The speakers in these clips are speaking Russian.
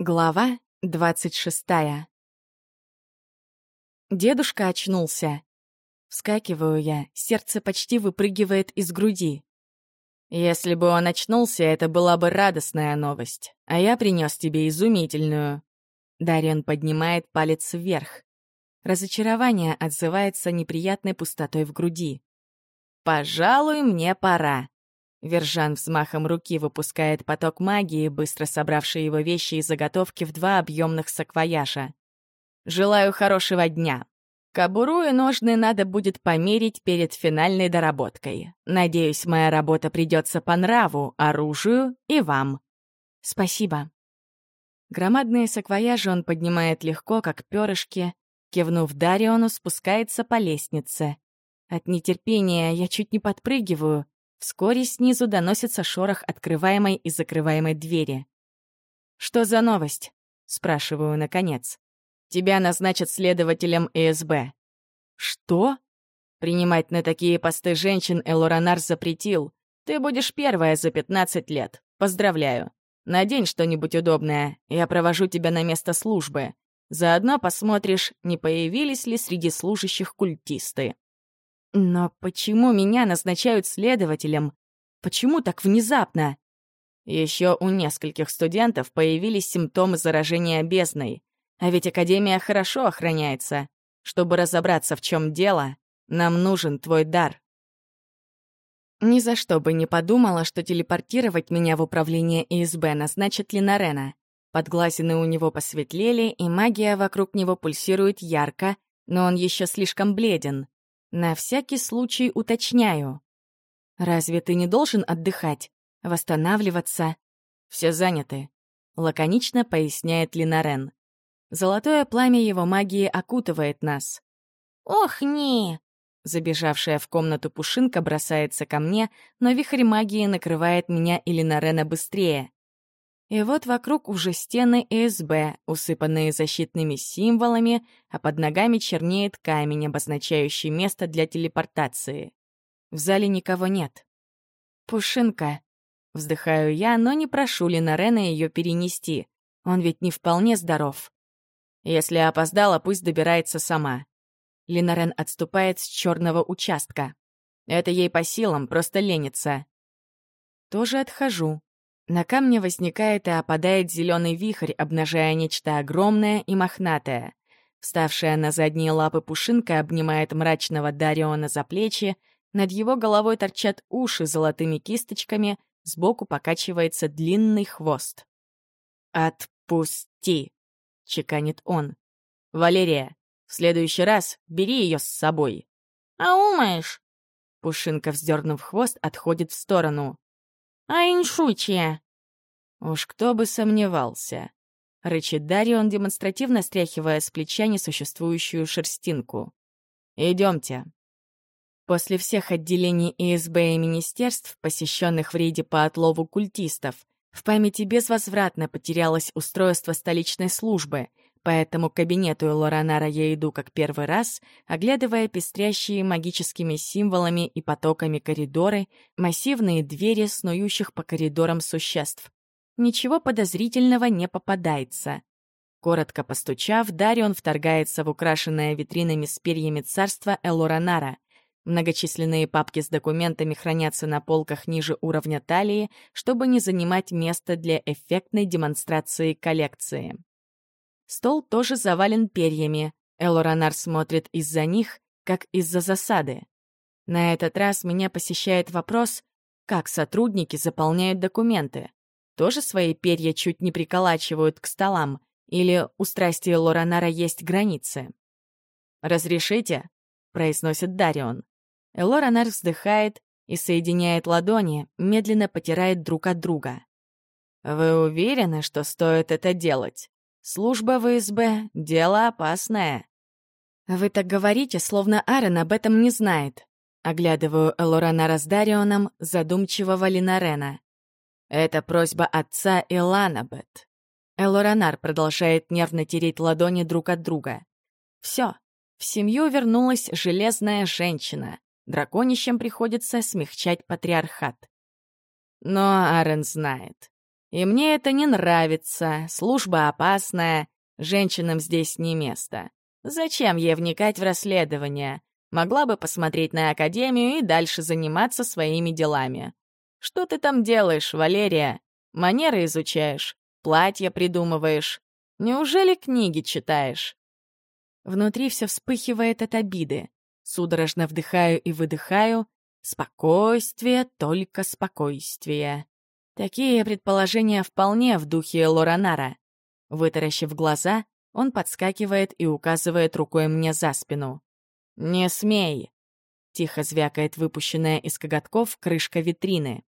Глава двадцать шестая. Дедушка очнулся. Вскакиваю я, сердце почти выпрыгивает из груди. Если бы он очнулся, это была бы радостная новость, а я принес тебе изумительную. Дариан поднимает палец вверх. Разочарование отзывается неприятной пустотой в груди. «Пожалуй, мне пора». Вержан взмахом руки выпускает поток магии, быстро собравший его вещи и заготовки в два объемных саквояжа. «Желаю хорошего дня. Кобуру и ножны надо будет померить перед финальной доработкой. Надеюсь, моя работа придется по нраву, оружию и вам. Спасибо». Громадные саквояжи он поднимает легко, как перышки. Кивнув Дариону, спускается по лестнице. От нетерпения я чуть не подпрыгиваю — Вскоре снизу доносится шорох открываемой и закрываемой двери. «Что за новость?» — спрашиваю наконец. «Тебя назначат следователем ЭСБ». «Что?» Принимать на такие посты женщин Элоранар запретил. Ты будешь первая за 15 лет. Поздравляю. Надень что-нибудь удобное, я провожу тебя на место службы. Заодно посмотришь, не появились ли среди служащих культисты. Но почему меня назначают следователем? Почему так внезапно? Еще у нескольких студентов появились симптомы заражения бездной. А ведь Академия хорошо охраняется. Чтобы разобраться, в чем дело, нам нужен твой дар. Ни за что бы не подумала, что телепортировать меня в управление ИСБ назначит Линарена. Подглазины у него посветлели, и магия вокруг него пульсирует ярко, но он еще слишком бледен. На всякий случай уточняю. «Разве ты не должен отдыхать, восстанавливаться?» «Все заняты», — лаконично поясняет Линарен. Золотое пламя его магии окутывает нас. «Ох, не!» Забежавшая в комнату Пушинка бросается ко мне, но вихрь магии накрывает меня и Линарена быстрее. И вот вокруг уже стены СБ, усыпанные защитными символами, а под ногами чернеет камень, обозначающий место для телепортации. В зале никого нет. «Пушинка», — вздыхаю я, но не прошу Линарена ее перенести. Он ведь не вполне здоров. Если опоздала, пусть добирается сама. Линарен отступает с черного участка. Это ей по силам, просто ленится. Тоже отхожу, на камне возникает и опадает зеленый вихрь, обнажая нечто огромное и мохнатое. Вставшая на задние лапы пушинка обнимает мрачного Дариона за плечи, над его головой торчат уши золотыми кисточками, сбоку покачивается длинный хвост. «Отпусти!» — чеканит он. «Валерия, в следующий раз бери ее с собой». «А умаешь?» Пушинка, вздернув хвост, отходит в сторону. «А иншучья?» «Уж кто бы сомневался!» — рычит Дарион, демонстративно стряхивая с плеча несуществующую шерстинку. «Идемте». После всех отделений ИСБ и министерств, посещенных в рейде по отлову культистов, в памяти безвозвратно потерялось устройство столичной службы — Поэтому к кабинету Лоранара я иду как первый раз, оглядывая пестрящие магическими символами и потоками коридоры, массивные двери, снующих по коридорам существ. Ничего подозрительного не попадается. Коротко постучав, Дарион вторгается в украшенное витринами с перьями царства Элоранара. Многочисленные папки с документами хранятся на полках ниже уровня талии, чтобы не занимать место для эффектной демонстрации коллекции. Стол тоже завален перьями. Элоранар смотрит из-за них, как из-за засады. На этот раз меня посещает вопрос, как сотрудники заполняют документы. Тоже свои перья чуть не приколачивают к столам, или у страсти Лоранара есть границы? «Разрешите?» — произносит Дарион. Элоранар вздыхает и соединяет ладони, медленно потирает друг от друга. «Вы уверены, что стоит это делать?» Служба в СБ — дело опасное. Вы так говорите, словно Аарон об этом не знает. Оглядываю Элорана с Дарионом, задумчивого Линарена. Это просьба отца Эланабет. Элоранар продолжает нервно тереть ладони друг от друга. Все, в семью вернулась железная женщина. Драконищам приходится смягчать патриархат. Но Арен знает. И мне это не нравится, служба опасная, женщинам здесь не место. Зачем ей вникать в расследование? Могла бы посмотреть на Академию и дальше заниматься своими делами. Что ты там делаешь, Валерия? Манеры изучаешь, платья придумываешь. Неужели книги читаешь? Внутри все вспыхивает от обиды. Судорожно вдыхаю и выдыхаю. Спокойствие, только спокойствие. Такие предположения вполне в духе Лоранара. Вытаращив глаза, он подскакивает и указывает рукой мне за спину. «Не смей!» — тихо звякает выпущенная из коготков крышка витрины.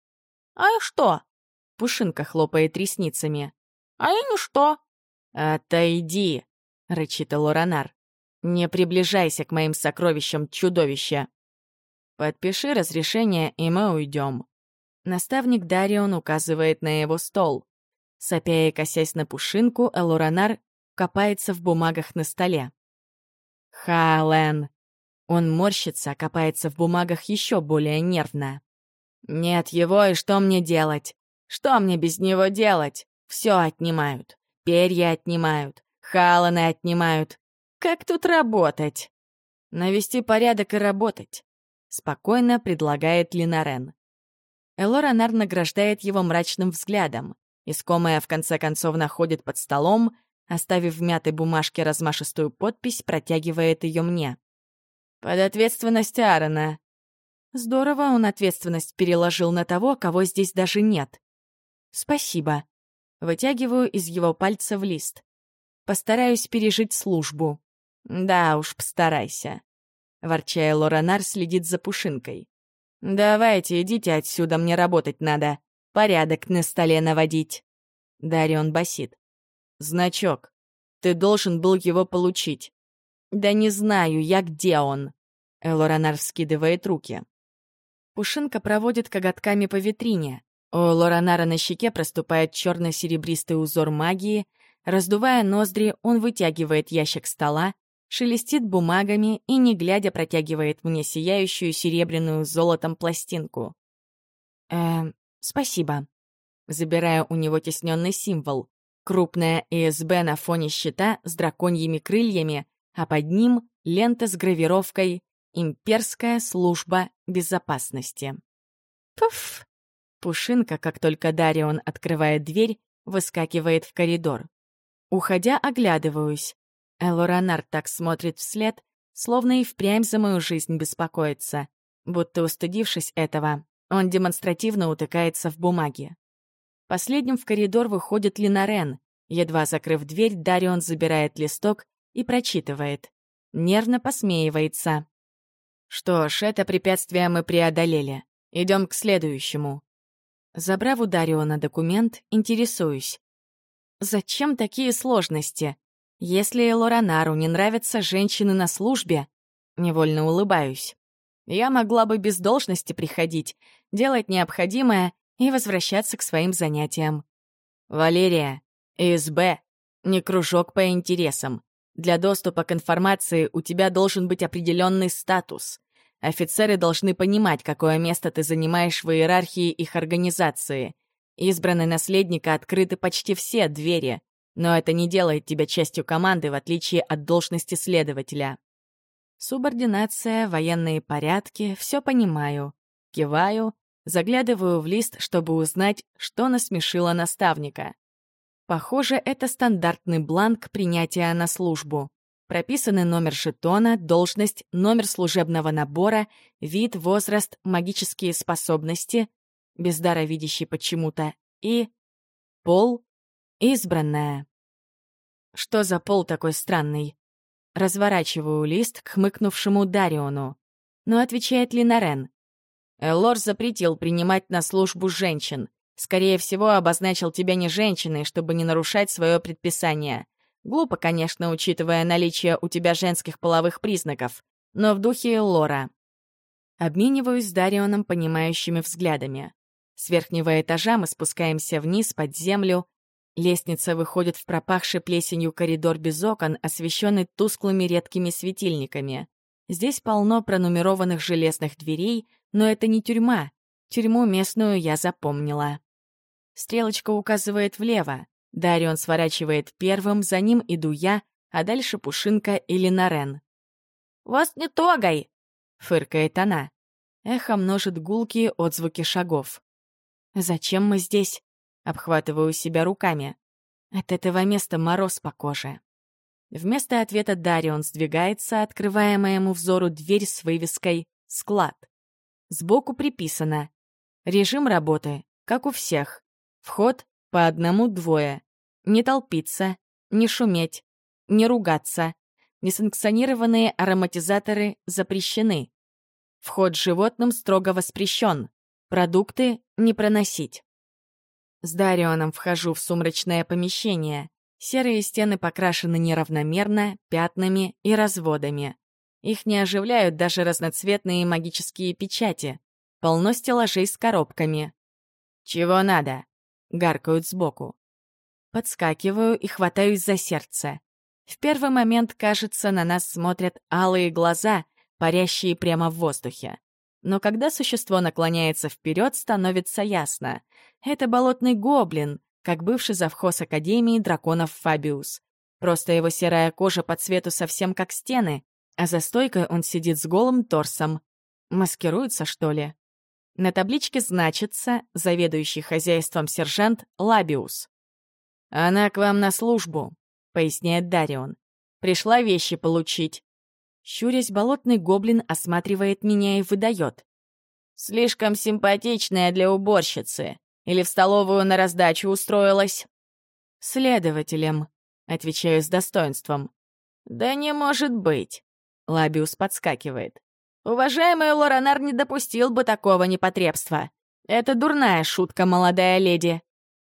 «А что?» — Пушинка хлопает ресницами. «А и ну что?» «Отойди!» — рычит Лоранар. «Не приближайся к моим сокровищам, чудовище!» «Подпиши разрешение, и мы уйдем». Наставник Дарион указывает на его стол. Сопя и косясь на пушинку, Элоранар копается в бумагах на столе. «Хален!» Он морщится, копается в бумагах еще более нервно. «Нет его, и что мне делать? Что мне без него делать? Все отнимают. Перья отнимают. Халаны отнимают. Как тут работать?» «Навести порядок и работать», — спокойно предлагает Линарен. Элоранар награждает его мрачным взглядом. Искомая в конце концов находит под столом, оставив в мятой бумажке размашистую подпись, протягивает ее мне. «Под ответственность Аарона». Здорово он ответственность переложил на того, кого здесь даже нет. «Спасибо». Вытягиваю из его пальца в лист. Постараюсь пережить службу. Да уж, постарайся. Ворчая, Лоранар следит за Пушинкой. «Давайте, идите отсюда, мне работать надо. Порядок на столе наводить». Дарион басит. «Значок. Ты должен был его получить». «Да не знаю я, где он». Элоранар вскидывает руки. Пушинка проводит коготками по витрине. У Лоранара на щеке проступает черно-серебристый узор магии. Раздувая ноздри, он вытягивает ящик стола, шелестит бумагами и, не глядя, протягивает мне сияющую серебряную золотом пластинку. «Эм, спасибо». Забираю у него тесненный символ. Крупная ИСБ на фоне щита с драконьими крыльями, а под ним лента с гравировкой «Имперская служба безопасности». Пуф! Пушинка, как только Дарион открывает дверь, выскакивает в коридор. Уходя, оглядываюсь. Элоранар так смотрит вслед, словно и впрямь за мою жизнь беспокоится. Будто устыдившись этого, он демонстративно утыкается в бумаге. Последним в коридор выходит Линарен. Едва закрыв дверь, Дарион забирает листок и прочитывает. Нервно посмеивается. Что ж, это препятствие мы преодолели. Идем к следующему. Забрав у Дариона документ, интересуюсь. Зачем такие сложности? Если Лоранару не нравятся женщины на службе, невольно улыбаюсь. Я могла бы без должности приходить, делать необходимое и возвращаться к своим занятиям. Валерия, ИСБ, не кружок по интересам. Для доступа к информации у тебя должен быть определенный статус. Офицеры должны понимать, какое место ты занимаешь в иерархии их организации. Избранный наследника открыты почти все двери. Но это не делает тебя частью команды, в отличие от должности следователя. Субординация, военные порядки — все понимаю. Киваю, заглядываю в лист, чтобы узнать, что насмешило наставника. Похоже, это стандартный бланк принятия на службу. Прописаны номер жетона, должность, номер служебного набора, вид, возраст, магические способности, без дара видящий почему-то, и пол Избранная. Что за пол такой странный? Разворачиваю лист к хмыкнувшему Дариону. Но отвечает ли Нарен? Элор запретил принимать на службу женщин. Скорее всего, обозначил тебя не женщиной, чтобы не нарушать свое предписание. Глупо, конечно, учитывая наличие у тебя женских половых признаков, но в духе Элора. Обмениваюсь с Дарионом понимающими взглядами. С верхнего этажа мы спускаемся вниз под землю, Лестница выходит в пропахший плесенью коридор без окон, освещенный тусклыми редкими светильниками. Здесь полно пронумерованных железных дверей, но это не тюрьма. Тюрьму местную я запомнила. Стрелочка указывает влево. Дарион сворачивает первым, за ним иду я, а дальше Пушинка или Нарен. «Вас не тогай!» — фыркает она. Эхо множит гулкие отзвуки шагов. «Зачем мы здесь?» — обхватываю себя руками. От этого места мороз по коже. Вместо ответа Дарион сдвигается, открывая моему взору дверь с вывеской «Склад». Сбоку приписано «Режим работы, как у всех. Вход по одному-двое. Не толпиться, не шуметь, не ругаться. Несанкционированные ароматизаторы запрещены. Вход животным строго воспрещен. Продукты не проносить. С Дарионом вхожу в сумрачное помещение. Серые стены покрашены неравномерно, пятнами и разводами. Их не оживляют даже разноцветные магические печати. Полно стеллажей с коробками. «Чего надо?» — гаркают сбоку. Подскакиваю и хватаюсь за сердце. В первый момент, кажется, на нас смотрят алые глаза, парящие прямо в воздухе. Но когда существо наклоняется вперед, становится ясно. Это болотный гоблин, как бывший завхоз Академии драконов Фабиус. Просто его серая кожа по цвету совсем как стены, а за стойкой он сидит с голым торсом. Маскируется, что ли? На табличке значится заведующий хозяйством сержант Лабиус. «Она к вам на службу», — поясняет Дарион. «Пришла вещи получить». Щурясь, болотный гоблин осматривает меня и выдает. «Слишком симпатичная для уборщицы. Или в столовую на раздачу устроилась?» «Следователем», — отвечаю с достоинством. «Да не может быть», — Лабиус подскакивает. «Уважаемый Лоранар не допустил бы такого непотребства. Это дурная шутка, молодая леди».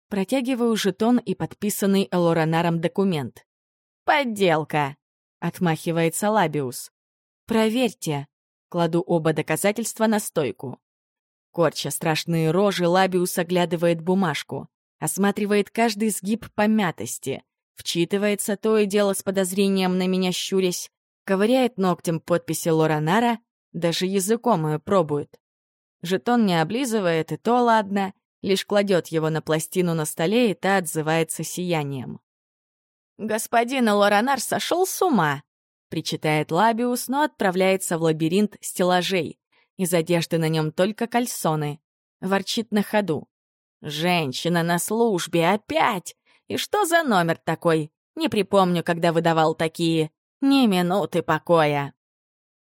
Протягиваю жетон и подписанный Лоранаром документ. «Подделка», — отмахивается Лабиус. «Проверьте», — кладу оба доказательства на стойку. Корча страшные рожи, Лабиус оглядывает бумажку, осматривает каждый сгиб помятости, вчитывается то и дело с подозрением на меня щурясь, ковыряет ногтем подписи Лоранара, даже языком ее пробует. Жетон не облизывает, и то ладно, лишь кладет его на пластину на столе, и та отзывается сиянием. «Господин Лоранар сошел с ума!» — причитает Лабиус, но отправляется в лабиринт стеллажей. Из одежды на нем только кальсоны. Ворчит на ходу. «Женщина на службе опять! И что за номер такой? Не припомню, когда выдавал такие. Ни минуты покоя!»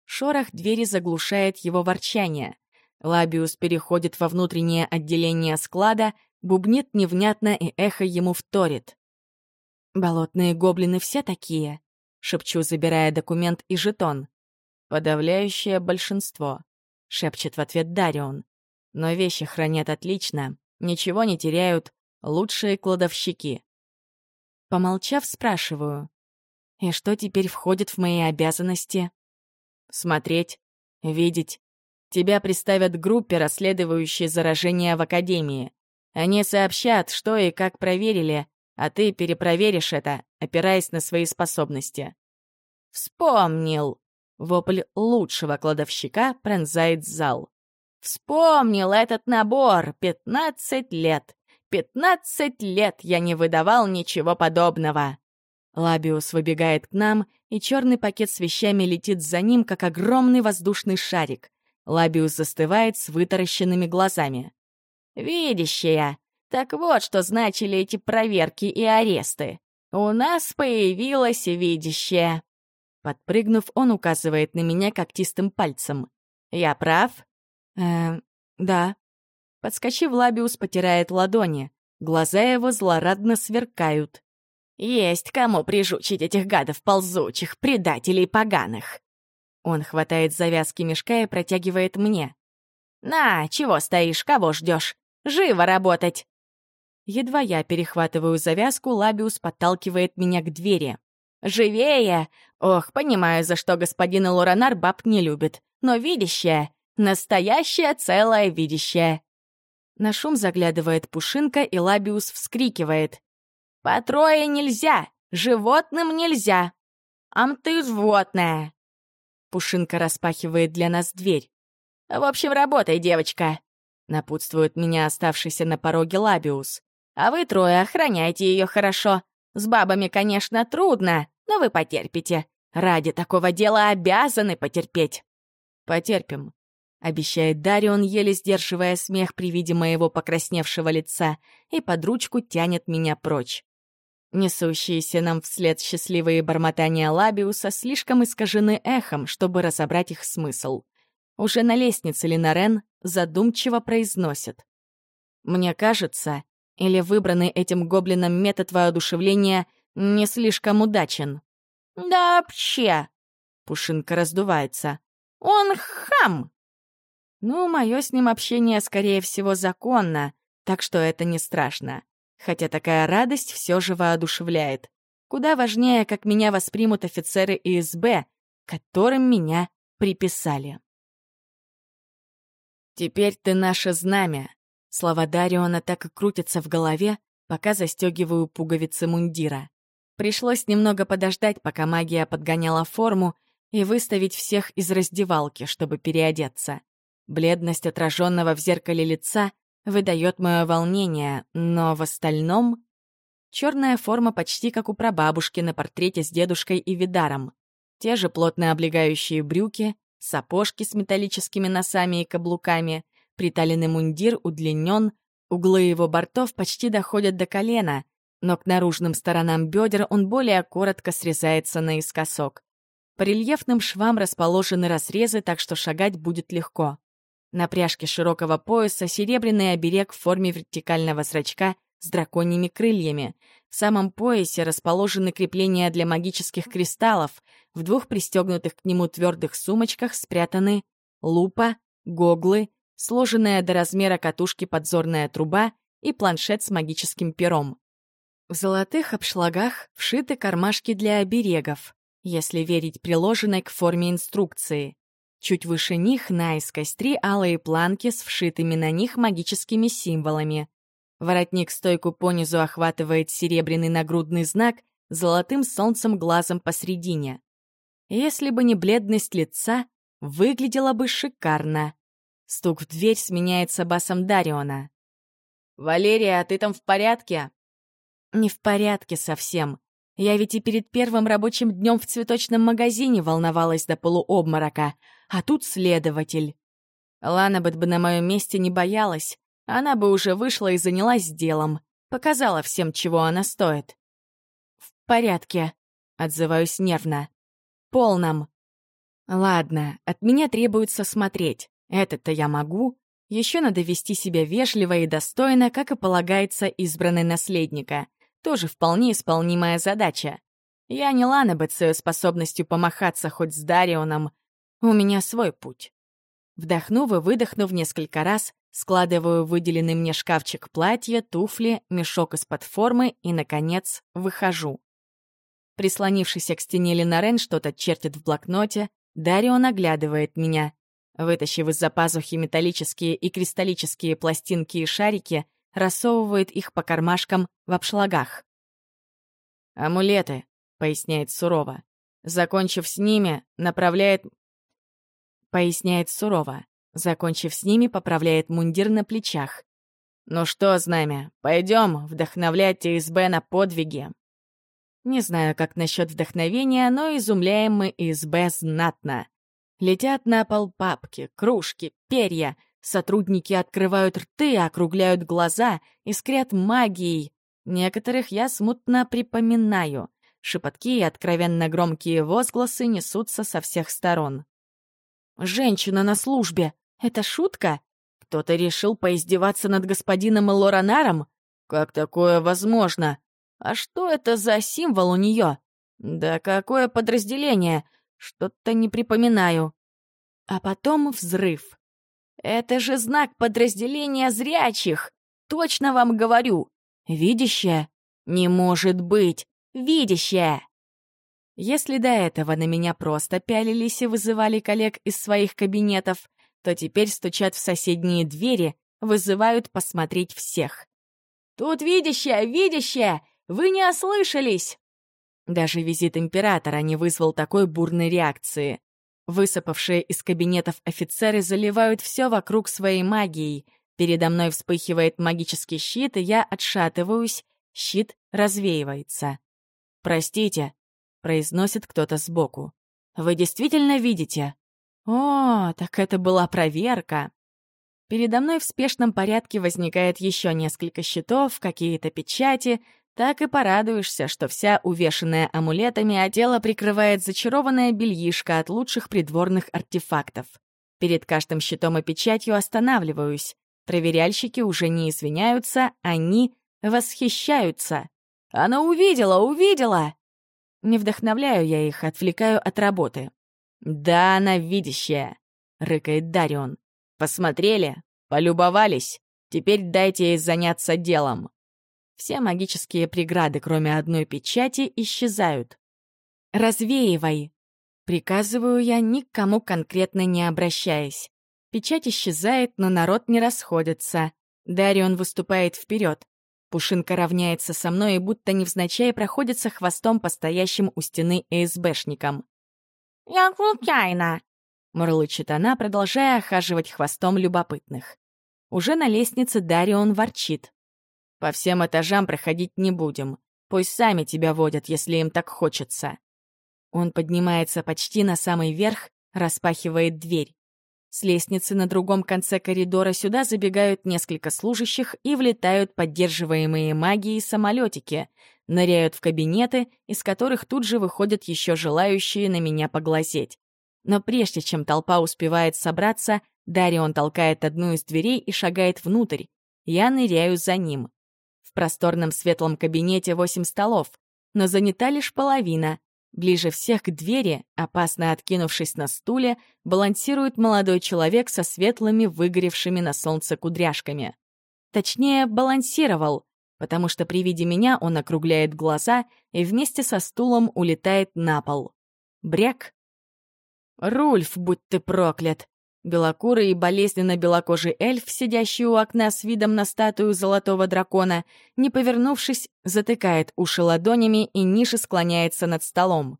Шорох двери заглушает его ворчание. Лабиус переходит во внутреннее отделение склада, бубнит невнятно и эхо ему вторит. «Болотные гоблины все такие?» — шепчу, забирая документ и жетон. «Подавляющее большинство», — шепчет в ответ Дарион. «Но вещи хранят отлично, ничего не теряют, лучшие кладовщики». Помолчав, спрашиваю. «И что теперь входит в мои обязанности?» «Смотреть, видеть, Тебя представят к группе, расследующей заражение в Академии. Они сообщат, что и как проверили, а ты перепроверишь это, опираясь на свои способности. «Вспомнил!» — вопль лучшего кладовщика пронзает зал. «Вспомнил этот набор! Пятнадцать лет! Пятнадцать лет я не выдавал ничего подобного!» Лабиус выбегает к нам, и черный пакет с вещами летит за ним, как огромный воздушный шарик. Лабиус застывает с вытаращенными глазами. «Видящая! Так вот, что значили эти проверки и аресты. У нас появилась видящая!» Подпрыгнув, он указывает на меня когтистым пальцем. «Я прав?» «Эм, да». Подскочив, Лабиус потирает ладони. Глаза его злорадно сверкают. «Есть кому прижучить этих гадов ползучих, предателей поганых!» Он хватает завязки мешка и протягивает мне. «На, чего стоишь, кого ждешь? Живо работать!» Едва я перехватываю завязку, Лабиус подталкивает меня к двери. «Живее! Ох, понимаю, за что господин Лоранар баб не любит. Но видящая, настоящая целая видящая!» На шум заглядывает Пушинка, и Лабиус вскрикивает. «По трое нельзя! Животным нельзя! Ам ты животное!» Пушинка распахивает для нас дверь. «В общем, работай, девочка!» напутствует меня оставшийся на пороге Лабиус. «А вы трое охраняйте ее хорошо. С бабами, конечно, трудно, но вы потерпите. Ради такого дела обязаны потерпеть». «Потерпим», — обещает Дарион, еле сдерживая смех при виде моего покрасневшего лица, и под ручку тянет меня прочь. Несущиеся нам вслед счастливые бормотания Лабиуса слишком искажены эхом, чтобы разобрать их смысл. Уже на лестнице Линарен задумчиво произносит. «Мне кажется, или выбранный этим гоблином метод воодушевления не слишком удачен?» «Да вообще!» Пушинка раздувается. «Он хам!» Ну, мое с ним общение, скорее всего, законно, так что это не страшно. Хотя такая радость все же воодушевляет. Куда важнее, как меня воспримут офицеры ИСБ, которым меня приписали. «Теперь ты наше знамя». Слова Дариона так и крутятся в голове, пока застегиваю пуговицы мундира. Пришлось немного подождать, пока магия подгоняла форму, и выставить всех из раздевалки, чтобы переодеться. Бледность отраженного в зеркале лица выдает мое волнение, но в остальном... Черная форма почти как у прабабушки на портрете с дедушкой и видаром. Те же плотно облегающие брюки, сапожки с металлическими носами и каблуками, приталенный мундир удлинен, углы его бортов почти доходят до колена, но к наружным сторонам бедер он более коротко срезается наискосок. По рельефным швам расположены разрезы, так что шагать будет легко. На пряжке широкого пояса серебряный оберег в форме вертикального зрачка с драконьими крыльями. В самом поясе расположены крепления для магических кристаллов. В двух пристегнутых к нему твердых сумочках спрятаны лупа, гоглы, сложенная до размера катушки подзорная труба и планшет с магическим пером. В золотых обшлагах вшиты кармашки для оберегов, если верить приложенной к форме инструкции. Чуть выше них наискось три алые планки с вшитыми на них магическими символами. Воротник стойку понизу охватывает серебряный нагрудный знак с золотым солнцем глазом посредине. Если бы не бледность лица, выглядело бы шикарно. Стук в дверь сменяется басом Дариона. «Валерия, ты там в порядке?» «Не в порядке совсем. Я ведь и перед первым рабочим днем в цветочном магазине волновалась до полуобморока, а тут следователь. Ланабет бы на моем месте не боялась, она бы уже вышла и занялась делом, показала всем, чего она стоит. «В порядке», — отзываюсь нервно. «Полном». «Ладно, от меня требуется смотреть. Это-то я могу. Еще надо вести себя вежливо и достойно, как и полагается избранной наследника. Тоже вполне исполнимая задача. Я не Ланабет с ее способностью помахаться хоть с Дарионом. У меня свой путь. Вдохнув и выдохнув несколько раз, складываю выделенный мне шкафчик платья, туфли, мешок из-под формы и, наконец, выхожу. Прислонившийся к стене Ленарен что-то чертит в блокноте, Дарион оглядывает меня. Вытащив из-за пазухи металлические и кристаллические пластинки и шарики, рассовывает их по кармашкам в обшлагах. «Амулеты», — поясняет сурово. Закончив с ними, направляет... Поясняет сурово. Закончив с ними, поправляет мундир на плечах. «Ну что, знамя, пойдем вдохновлять ИСБ на подвиги». Не знаю, как насчет вдохновения, но изумляем мы ИСБ знатно. Летят на пол папки, кружки, перья — Сотрудники открывают рты, округляют глаза, искрят магией. Некоторых я смутно припоминаю. Шепотки и откровенно громкие возгласы несутся со всех сторон. «Женщина на службе! Это шутка? Кто-то решил поиздеваться над господином Лоранаром? Как такое возможно? А что это за символ у нее? Да какое подразделение? Что-то не припоминаю». А потом взрыв. Это же знак подразделения зрячих. Точно вам говорю. Видящая? Не может быть. Видящая. Если до этого на меня просто пялились и вызывали коллег из своих кабинетов, то теперь стучат в соседние двери, вызывают посмотреть всех. «Тут видящая, видящая! Вы не ослышались!» Даже визит императора не вызвал такой бурной реакции. Высыпавшие из кабинетов офицеры заливают все вокруг своей магией. Передо мной вспыхивает магический щит, и я отшатываюсь, щит развеивается. «Простите», — произносит кто-то сбоку. «Вы действительно видите?» «О, так это была проверка!» Передо мной в спешном порядке возникает еще несколько щитов, какие-то печати. Так и порадуешься, что вся увешанная амулетами, а тело прикрывает зачарованная бельишко от лучших придворных артефактов. Перед каждым щитом и печатью останавливаюсь. Проверяльщики уже не извиняются, они восхищаются. «Она увидела, увидела!» Не вдохновляю я их, отвлекаю от работы. «Да, она видящая», — рыкает Дарион. «Посмотрели? Полюбовались? Теперь дайте ей заняться делом». Все магические преграды, кроме одной печати, исчезают. «Развеивай!» Приказываю я, никому конкретно не обращаясь. Печать исчезает, но народ не расходится. Дарион выступает вперед. Пушинка равняется со мной и будто невзначай проходится хвостом по стоящим у стены ЭСБшникам. «Я случайно!» — мурлычет она, продолжая охаживать хвостом любопытных. Уже на лестнице Дарион ворчит. «По всем этажам проходить не будем. Пусть сами тебя водят, если им так хочется». Он поднимается почти на самый верх, распахивает дверь. С лестницы на другом конце коридора сюда забегают несколько служащих и влетают поддерживаемые магией самолетики, ныряют в кабинеты, из которых тут же выходят еще желающие на меня поглазеть. Но прежде чем толпа успевает собраться, Дарион толкает одну из дверей и шагает внутрь. Я ныряю за ним. В просторном светлом кабинете восемь столов, но занята лишь половина. Ближе всех к двери, опасно откинувшись на стуле, балансирует молодой человек со светлыми, выгоревшими на солнце кудряшками. Точнее, балансировал, потому что при виде меня он округляет глаза и вместе со стулом улетает на пол. Бряк. «Рульф, будь ты проклят!» Белокурый и болезненно белокожий эльф, сидящий у окна с видом на статую золотого дракона, не повернувшись, затыкает уши ладонями и ниже склоняется над столом.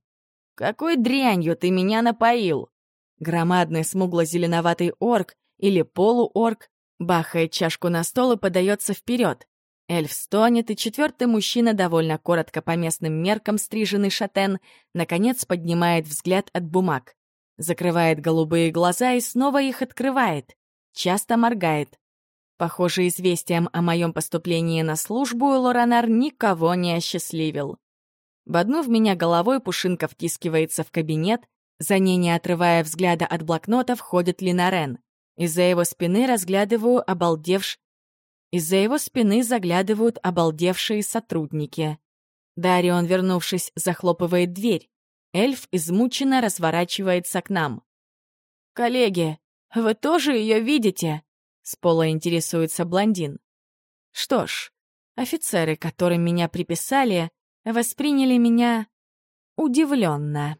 «Какой дрянью ты меня напоил?» Громадный смугло-зеленоватый орк или полуорк бахает чашку на стол и подается вперед. Эльф стонет, и четвертый мужчина, довольно коротко по местным меркам стриженный шатен, наконец поднимает взгляд от бумаг закрывает голубые глаза и снова их открывает, часто моргает. Похоже, известием о моем поступлении на службу Лоранар никого не осчастливил. Боднув меня головой, Пушинка втискивается в кабинет, за ней, не отрывая взгляда от блокнота, входит Линарен. Из-за его спины разглядываю обалдевш... Из-за его спины заглядывают обалдевшие сотрудники. Дарион, вернувшись, захлопывает дверь. Эльф измученно разворачивается к нам. «Коллеги, вы тоже ее видите?» — с пола интересуется блондин. Что ж, офицеры, которым меня приписали, восприняли меня удивленно.